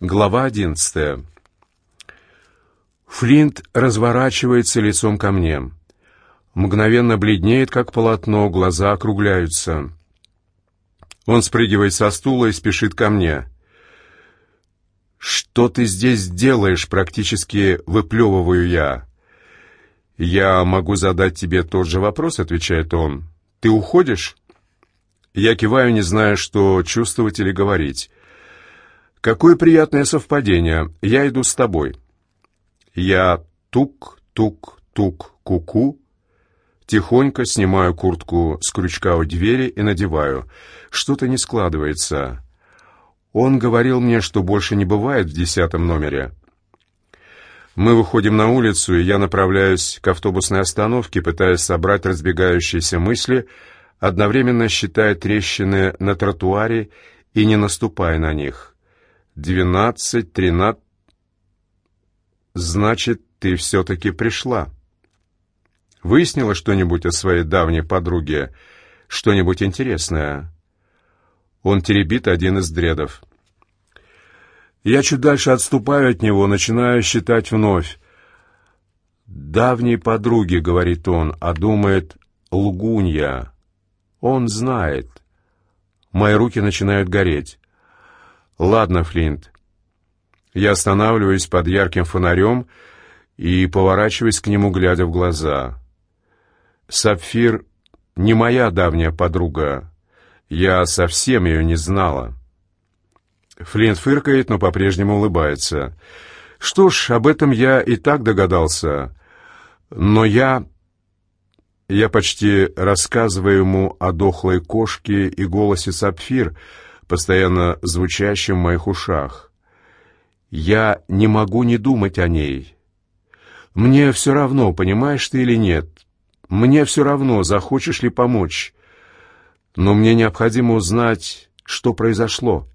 Глава одиннадцатая. Флинт разворачивается лицом ко мне. Мгновенно бледнеет, как полотно, глаза округляются. Он спрыгивает со стула и спешит ко мне. «Что ты здесь делаешь?» — практически выплевываю я. «Я могу задать тебе тот же вопрос», — отвечает он. «Ты уходишь?» Я киваю, не зная, что чувствовать или говорить. «Какое приятное совпадение. Я иду с тобой». Я тук-тук-тук куку, тихонько снимаю куртку с крючка у двери и надеваю. Что-то не складывается. Он говорил мне, что больше не бывает в десятом номере. Мы выходим на улицу, и я направляюсь к автобусной остановке, пытаясь собрать разбегающиеся мысли, одновременно считая трещины на тротуаре и не наступая на них двенадцать, тринадцать... Значит, ты все-таки пришла. Выяснила что-нибудь о своей давней подруге? Что-нибудь интересное?» Он теребит один из дредов. Я чуть дальше отступаю от него, начинаю считать вновь. «Давней подруги», — говорит он, а думает «лгунья». Он знает. Мои руки начинают гореть. «Ладно, Флинт». Я останавливаюсь под ярким фонарем и поворачиваюсь к нему, глядя в глаза. «Сапфир не моя давняя подруга. Я совсем ее не знала». Флинт фыркает, но по-прежнему улыбается. «Что ж, об этом я и так догадался. Но я...» Я почти рассказываю ему о дохлой кошке и голосе Сапфир — постоянно звучащим в моих ушах. Я не могу не думать о ней. Мне все равно, понимаешь ты или нет. Мне все равно, захочешь ли помочь. Но мне необходимо узнать, что произошло.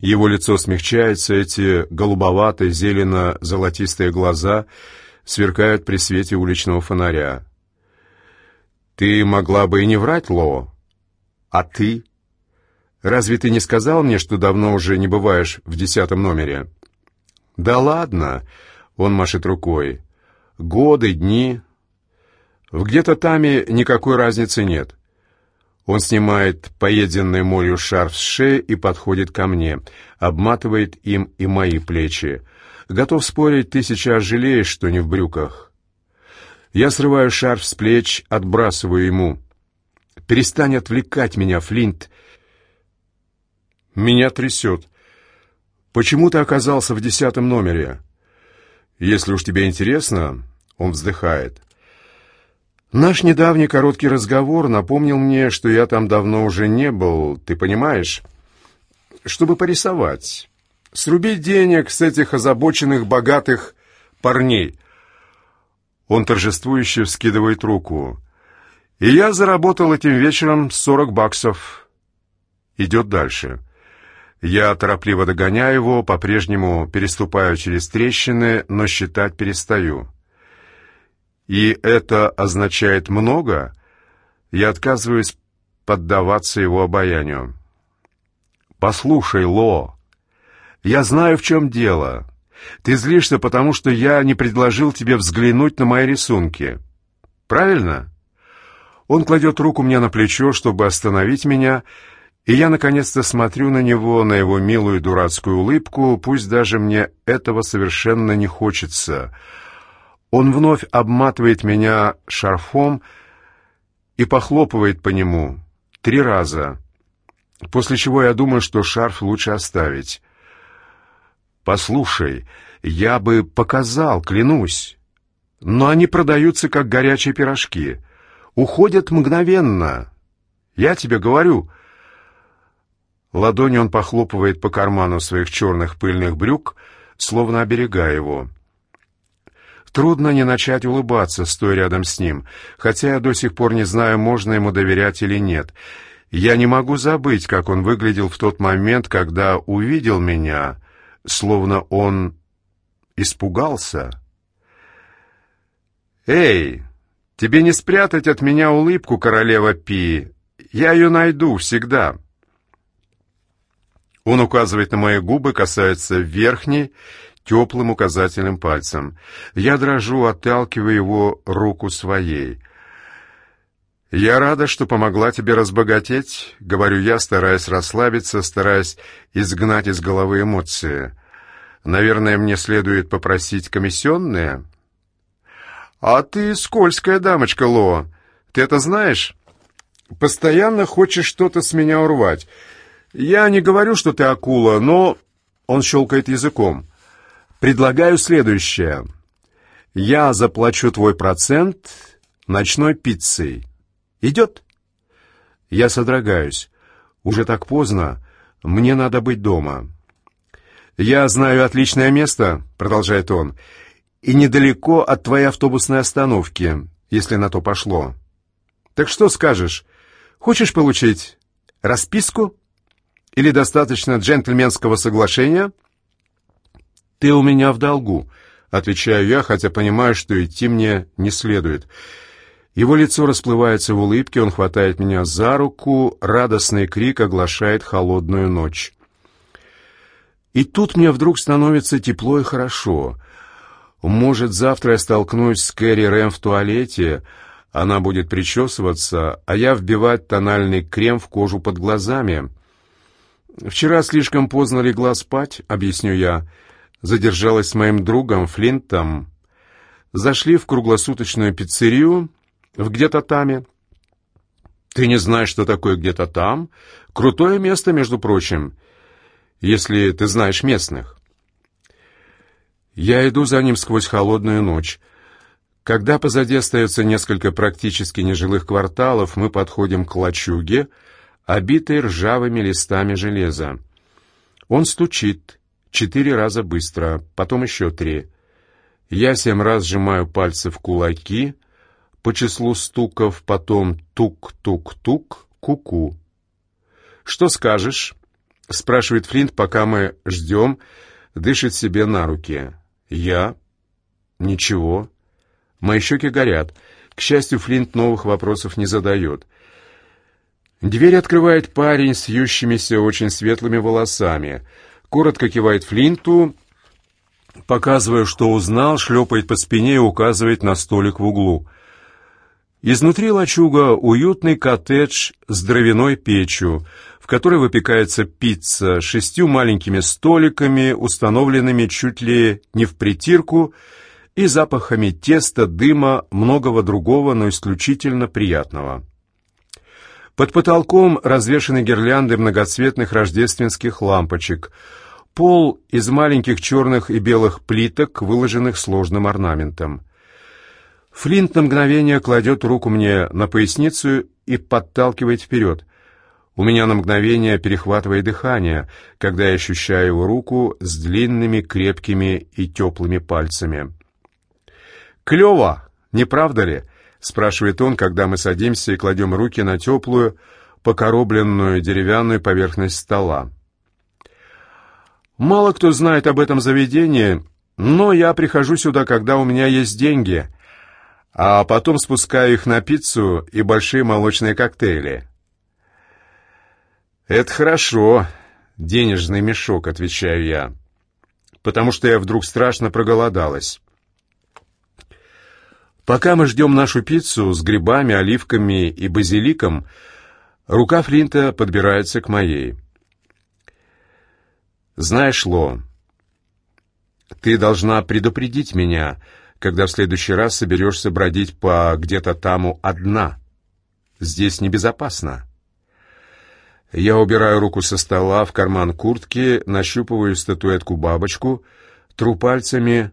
Его лицо смягчается, эти голубоватые, зелено-золотистые глаза сверкают при свете уличного фонаря. «Ты могла бы и не врать, Ло», «А ты? Разве ты не сказал мне, что давно уже не бываешь в десятом номере?» «Да ладно!» — он машет рукой. «Годы, дни. В где-то таме никакой разницы нет». Он снимает поеденный молью шарф с шеи и подходит ко мне, обматывает им и мои плечи. Готов спорить, ты сейчас жалеешь, что не в брюках. Я срываю шарф с плеч, отбрасываю ему. Перестань отвлекать меня, Флинт. Меня трясет. Почему ты оказался в десятом номере? Если уж тебе интересно, он вздыхает. Наш недавний короткий разговор напомнил мне, что я там давно уже не был, ты понимаешь? Чтобы порисовать. Срубить денег с этих озабоченных богатых парней. Он торжествующе вскидывает руку. И я заработал этим вечером сорок баксов. Идет дальше. Я торопливо догоняю его, по-прежнему переступаю через трещины, но считать перестаю. И это означает много? Я отказываюсь поддаваться его обаянию. «Послушай, Ло, я знаю, в чем дело. Ты злишься, потому что я не предложил тебе взглянуть на мои рисунки. Правильно?» Он кладет руку мне на плечо, чтобы остановить меня, и я наконец-то смотрю на него, на его милую дурацкую улыбку, пусть даже мне этого совершенно не хочется. Он вновь обматывает меня шарфом и похлопывает по нему три раза, после чего я думаю, что шарф лучше оставить. «Послушай, я бы показал, клянусь, но они продаются как горячие пирожки» уходят мгновенно. Я тебе говорю. Ладонью он похлопывает по карману своих черных пыльных брюк, словно оберегая его. Трудно не начать улыбаться, стоя рядом с ним, хотя я до сих пор не знаю, можно ему доверять или нет. Я не могу забыть, как он выглядел в тот момент, когда увидел меня, словно он испугался. «Эй!» Тебе не спрятать от меня улыбку, королева Пи. Я ее найду всегда». Он указывает на мои губы, касается верхней, теплым указательным пальцем. Я дрожу, отталкивая его руку своей. «Я рада, что помогла тебе разбогатеть», — говорю я, стараясь расслабиться, стараясь изгнать из головы эмоции. «Наверное, мне следует попросить комиссионные?» «А ты скользкая дамочка, Ло. Ты это знаешь? Постоянно хочешь что-то с меня урвать. Я не говорю, что ты акула, но...» Он щелкает языком. «Предлагаю следующее. Я заплачу твой процент ночной пиццей. Идет?» Я содрогаюсь. Уже так поздно. Мне надо быть дома. «Я знаю отличное место», — продолжает он, «и недалеко от твоей автобусной остановки, если на то пошло. Так что скажешь? Хочешь получить расписку?» Или достаточно джентльменского соглашения?» «Ты у меня в долгу», — отвечаю я, хотя понимаю, что идти мне не следует. Его лицо расплывается в улыбке, он хватает меня за руку, радостный крик оглашает холодную ночь. И тут мне вдруг становится тепло и хорошо. Может, завтра я столкнусь с Кэрри Рэм в туалете, она будет причесываться, а я вбивать тональный крем в кожу под глазами — «Вчера слишком поздно легла спать», — объясню я. Задержалась с моим другом Флинтом. Зашли в круглосуточную пиццерию в где-то таме. «Ты не знаешь, что такое где-то там? Крутое место, между прочим, если ты знаешь местных». Я иду за ним сквозь холодную ночь. Когда позади остается несколько практически нежилых кварталов, мы подходим к лачуге — обитой ржавыми листами железа. Он стучит четыре раза быстро, потом еще три. Я семь раз сжимаю пальцы в кулаки, по числу стуков, потом тук-тук-тук, ку-ку. «Что скажешь?» — спрашивает Флинт, пока мы ждем, дышит себе на руки. «Я?» «Ничего». Мои щеки горят. К счастью, Флинт новых вопросов не задает. Дверь открывает парень с ющимися очень светлыми волосами. Коротко кивает Флинту, показывая, что узнал, шлепает по спине и указывает на столик в углу. Изнутри лачуга уютный коттедж с дровяной печью, в которой выпекается пицца шестью маленькими столиками, установленными чуть ли не в притирку, и запахами теста, дыма, многого другого, но исключительно приятного. Под потолком развешаны гирлянды многоцветных рождественских лампочек. Пол из маленьких черных и белых плиток, выложенных сложным орнаментом. Флинт на мгновение кладет руку мне на поясницу и подталкивает вперед. У меня на мгновение перехватывает дыхание, когда я ощущаю его руку с длинными, крепкими и теплыми пальцами. «Клево, не правда ли?» спрашивает он, когда мы садимся и кладем руки на теплую, покоробленную деревянную поверхность стола. Мало кто знает об этом заведении, но я прихожу сюда, когда у меня есть деньги, а потом спускаю их на пиццу и большие молочные коктейли. «Это хорошо, денежный мешок», — отвечаю я, потому что я вдруг страшно проголодалась. Пока мы ждем нашу пиццу с грибами, оливками и базиликом, рука Флинта подбирается к моей. «Знаешь, Ло, ты должна предупредить меня, когда в следующий раз соберешься бродить по где-то таму одна. Здесь небезопасно». Я убираю руку со стола в карман куртки, нащупываю статуэтку-бабочку, тру пальцами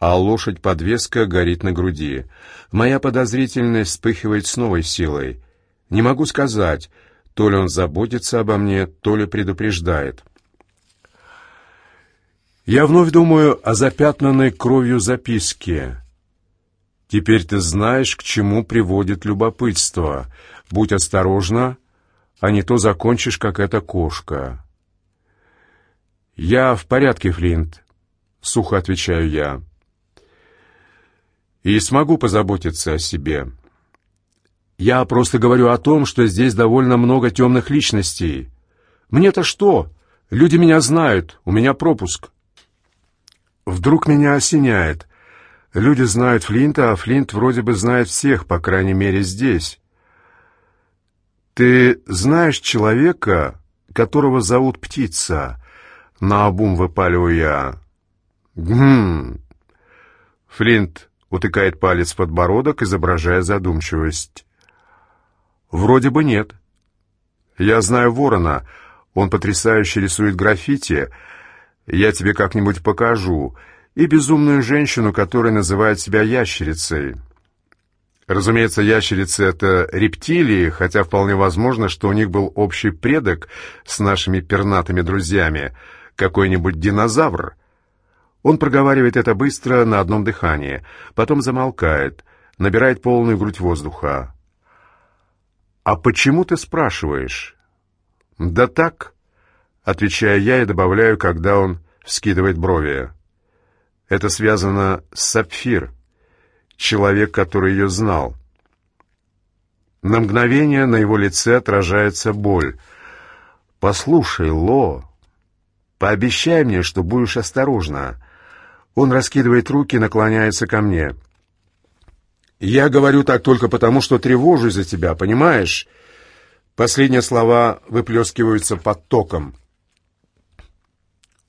а лошадь-подвеска горит на груди. Моя подозрительность вспыхивает с новой силой. Не могу сказать, то ли он заботится обо мне, то ли предупреждает. Я вновь думаю о запятнанной кровью записке. Теперь ты знаешь, к чему приводит любопытство. Будь осторожна, а не то закончишь, как эта кошка. «Я в порядке, Флинт», — сухо отвечаю я и смогу позаботиться о себе. Я просто говорю о том, что здесь довольно много темных личностей. Мне-то что? Люди меня знают, у меня пропуск. Вдруг меня осеняет. Люди знают Флинта, а Флинт вроде бы знает всех, по крайней мере, здесь. Ты знаешь человека, которого зовут Птица? Наобум выпаливаю я. Гм. Флинт утыкает палец в подбородок, изображая задумчивость. Вроде бы нет. Я знаю Ворона. Он потрясающе рисует граффити. Я тебе как-нибудь покажу и безумную женщину, которая называет себя ящерицей. Разумеется, ящерицы — это рептилии, хотя вполне возможно, что у них был общий предок с нашими пернатыми друзьями, какой-нибудь динозавр. Он проговаривает это быстро на одном дыхании, потом замолкает, набирает полную грудь воздуха. «А почему ты спрашиваешь?» «Да так», — отвечаю я и добавляю, когда он вскидывает брови. Это связано с Сапфир, человек, который ее знал. На мгновение на его лице отражается боль. «Послушай, Ло, пообещай мне, что будешь осторожна». Он раскидывает руки, наклоняется ко мне. «Я говорю так только потому, что тревожусь за тебя, понимаешь?» Последние слова выплескиваются потоком.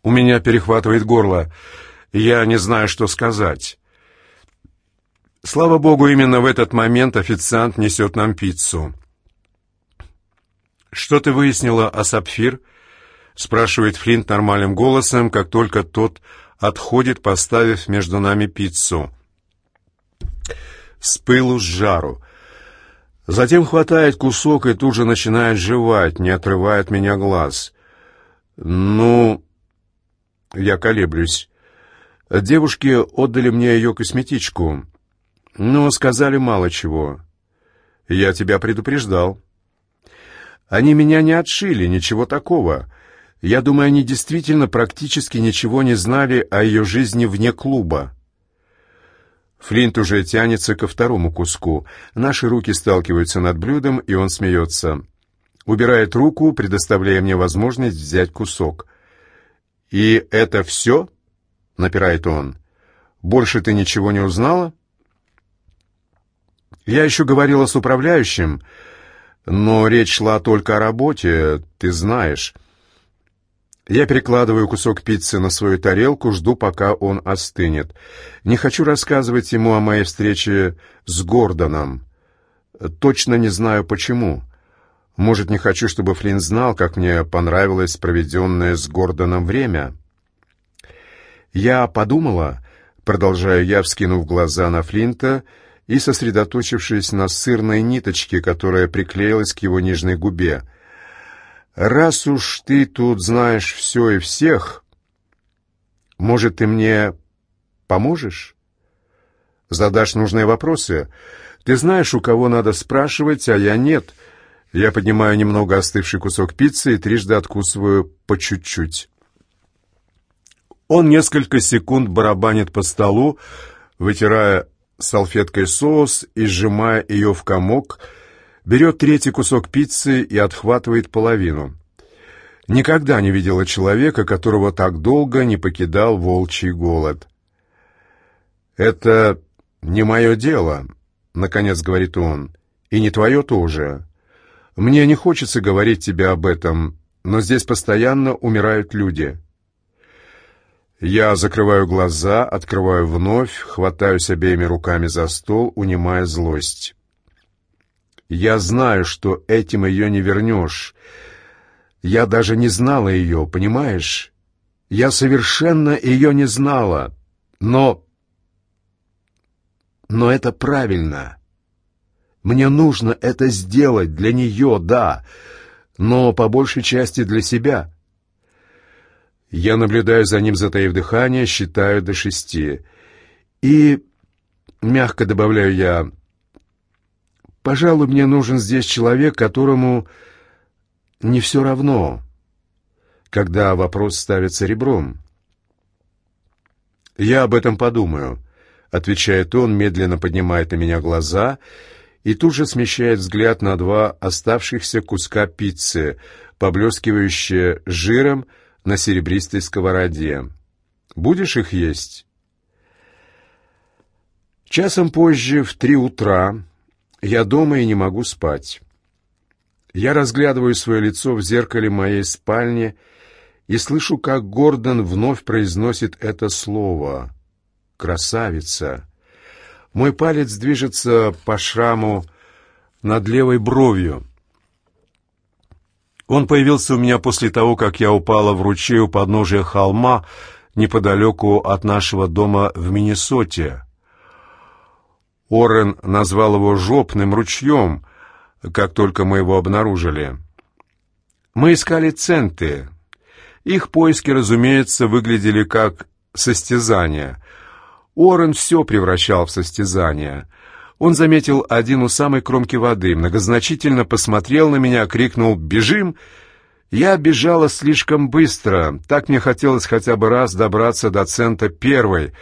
У меня перехватывает горло. Я не знаю, что сказать. Слава богу, именно в этот момент официант несет нам пиццу. «Что ты выяснила о Сапфир?» — спрашивает Флинт нормальным голосом, как только тот отходит, поставив между нами пиццу. С пылу с жару. Затем хватает кусок и тут же начинает жевать, не отрывая от меня глаз. «Ну...» Я колеблюсь. Девушки отдали мне ее косметичку, но сказали мало чего. Я тебя предупреждал. Они меня не отшили, ничего такого. Я думаю, они действительно практически ничего не знали о ее жизни вне клуба. Флинт уже тянется ко второму куску. Наши руки сталкиваются над блюдом, и он смеется. Убирает руку, предоставляя мне возможность взять кусок. «И это все?» — напирает он. «Больше ты ничего не узнала?» «Я еще говорила с управляющим, но речь шла только о работе, ты знаешь». Я перекладываю кусок пиццы на свою тарелку, жду, пока он остынет. Не хочу рассказывать ему о моей встрече с Гордоном. Точно не знаю, почему. Может, не хочу, чтобы Флинн знал, как мне понравилось проведенное с Гордоном время. Я подумала, продолжаю я, вскинув глаза на Флинта и сосредоточившись на сырной ниточке, которая приклеилась к его нижней губе. «Раз уж ты тут знаешь все и всех, может, ты мне поможешь? Задашь нужные вопросы? Ты знаешь, у кого надо спрашивать, а я нет». Я поднимаю немного остывший кусок пиццы и трижды откусываю по чуть-чуть. Он несколько секунд барабанит по столу, вытирая салфеткой соус и сжимая ее в комок, берет третий кусок пиццы и отхватывает половину. Никогда не видела человека, которого так долго не покидал волчий голод. «Это не мое дело», — наконец говорит он, — «и не твое тоже. Мне не хочется говорить тебе об этом, но здесь постоянно умирают люди». Я закрываю глаза, открываю вновь, хватаюсь обеими руками за стол, унимая злость. Я знаю, что этим ее не вернешь. Я даже не знала ее, понимаешь? Я совершенно ее не знала. Но... Но это правильно. Мне нужно это сделать для нее, да, но по большей части для себя. Я наблюдаю за ним, затаив дыхание, считаю до шести. И, мягко добавляю я, пожалуй, мне нужен здесь человек, которому не все равно, когда вопрос ставится ребром. «Я об этом подумаю», — отвечает он, медленно поднимает на меня глаза и тут же смещает взгляд на два оставшихся куска пиццы, поблескивающие жиром, на серебристой сковороде. Будешь их есть? Часом позже, в три утра, я дома и не могу спать. Я разглядываю свое лицо в зеркале моей спальни и слышу, как Гордон вновь произносит это слово. «Красавица!» Мой палец движется по шраму над левой бровью. Он появился у меня после того, как я упала в ручей у подножия холма неподалеку от нашего дома в Миннесоте. Орен назвал его «жопным ручьем», как только мы его обнаружили. Мы искали центы. Их поиски, разумеется, выглядели как состязание. Орен все превращал в состязание. Он заметил один у самой кромки воды, многозначительно посмотрел на меня, крикнул «Бежим!» Я бежала слишком быстро, так мне хотелось хотя бы раз добраться до центра первой,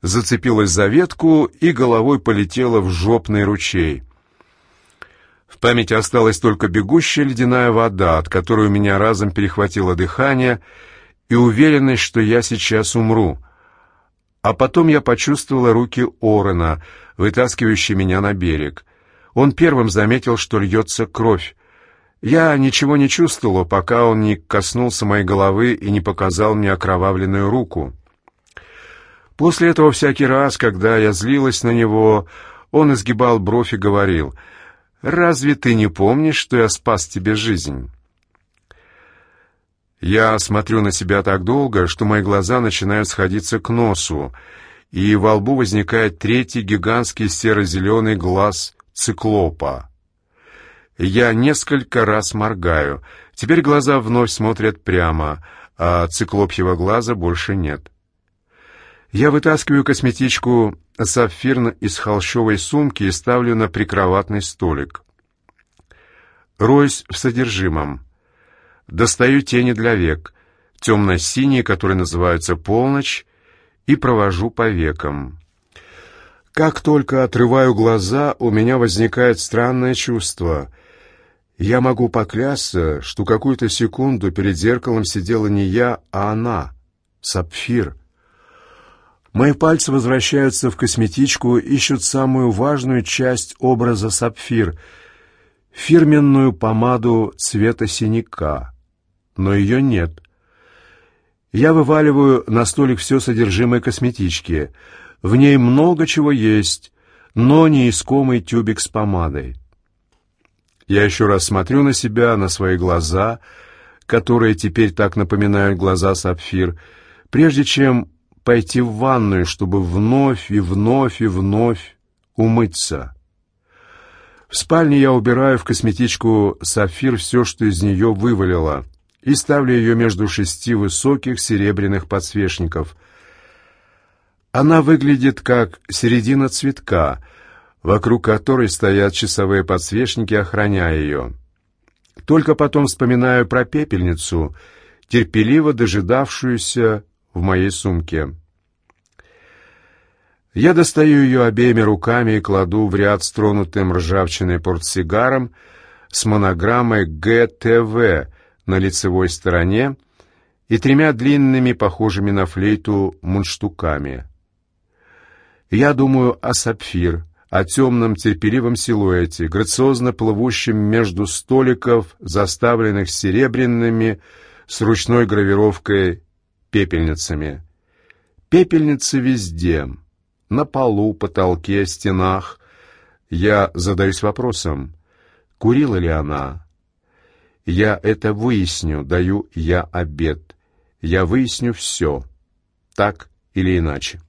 зацепилась за ветку и головой полетела в жопный ручей. В памяти осталась только бегущая ледяная вода, от которой у меня разом перехватило дыхание, и уверенность, что я сейчас умру. А потом я почувствовала руки Орена, вытаскивающие меня на берег. Он первым заметил, что льется кровь. Я ничего не чувствовала, пока он не коснулся моей головы и не показал мне окровавленную руку. После этого всякий раз, когда я злилась на него, он изгибал бровь и говорил — Разве ты не помнишь, что я спас тебе жизнь?» Я смотрю на себя так долго, что мои глаза начинают сходиться к носу, и во лбу возникает третий гигантский серо-зеленый глаз циклопа. Я несколько раз моргаю. Теперь глаза вновь смотрят прямо, а циклопьего глаза больше нет. Я вытаскиваю косметичку сапфирно из холщовой сумки и ставлю на прикроватный столик. Роюсь в содержимом. Достаю тени для век, темно-синие, которые называются «полночь», и провожу по векам. Как только отрываю глаза, у меня возникает странное чувство. Я могу поклясться, что какую-то секунду перед зеркалом сидела не я, а она, сапфир — Мои пальцы возвращаются в косметичку, ищут самую важную часть образа сапфир — фирменную помаду цвета синяка. Но ее нет. Я вываливаю на столик все содержимое косметички. В ней много чего есть, но не искомый тюбик с помадой. Я еще раз смотрю на себя, на свои глаза, которые теперь так напоминают глаза сапфир, прежде чем пойти в ванную, чтобы вновь и вновь и вновь умыться. В спальне я убираю в косметичку сапфир все, что из нее вывалило, и ставлю ее между шести высоких серебряных подсвечников. Она выглядит как середина цветка, вокруг которой стоят часовые подсвечники, охраняя ее. Только потом вспоминаю про пепельницу, терпеливо дожидавшуюся в моей сумке. Я достаю ее обеими руками и кладу в ряд с тронутым ржавчиной портсигаром с монограммой «ГТВ» на лицевой стороне и тремя длинными, похожими на флейту, мундштуками. Я думаю о сапфир, о темном терпеливом силуэте, грациозно плывущем между столиков, заставленных серебряными, с ручной гравировкой пепельницами. Пепельницы везде, на полу, потолке, стенах. Я задаюсь вопросом, курила ли она? Я это выясню, даю я обед. Я выясню все, так или иначе.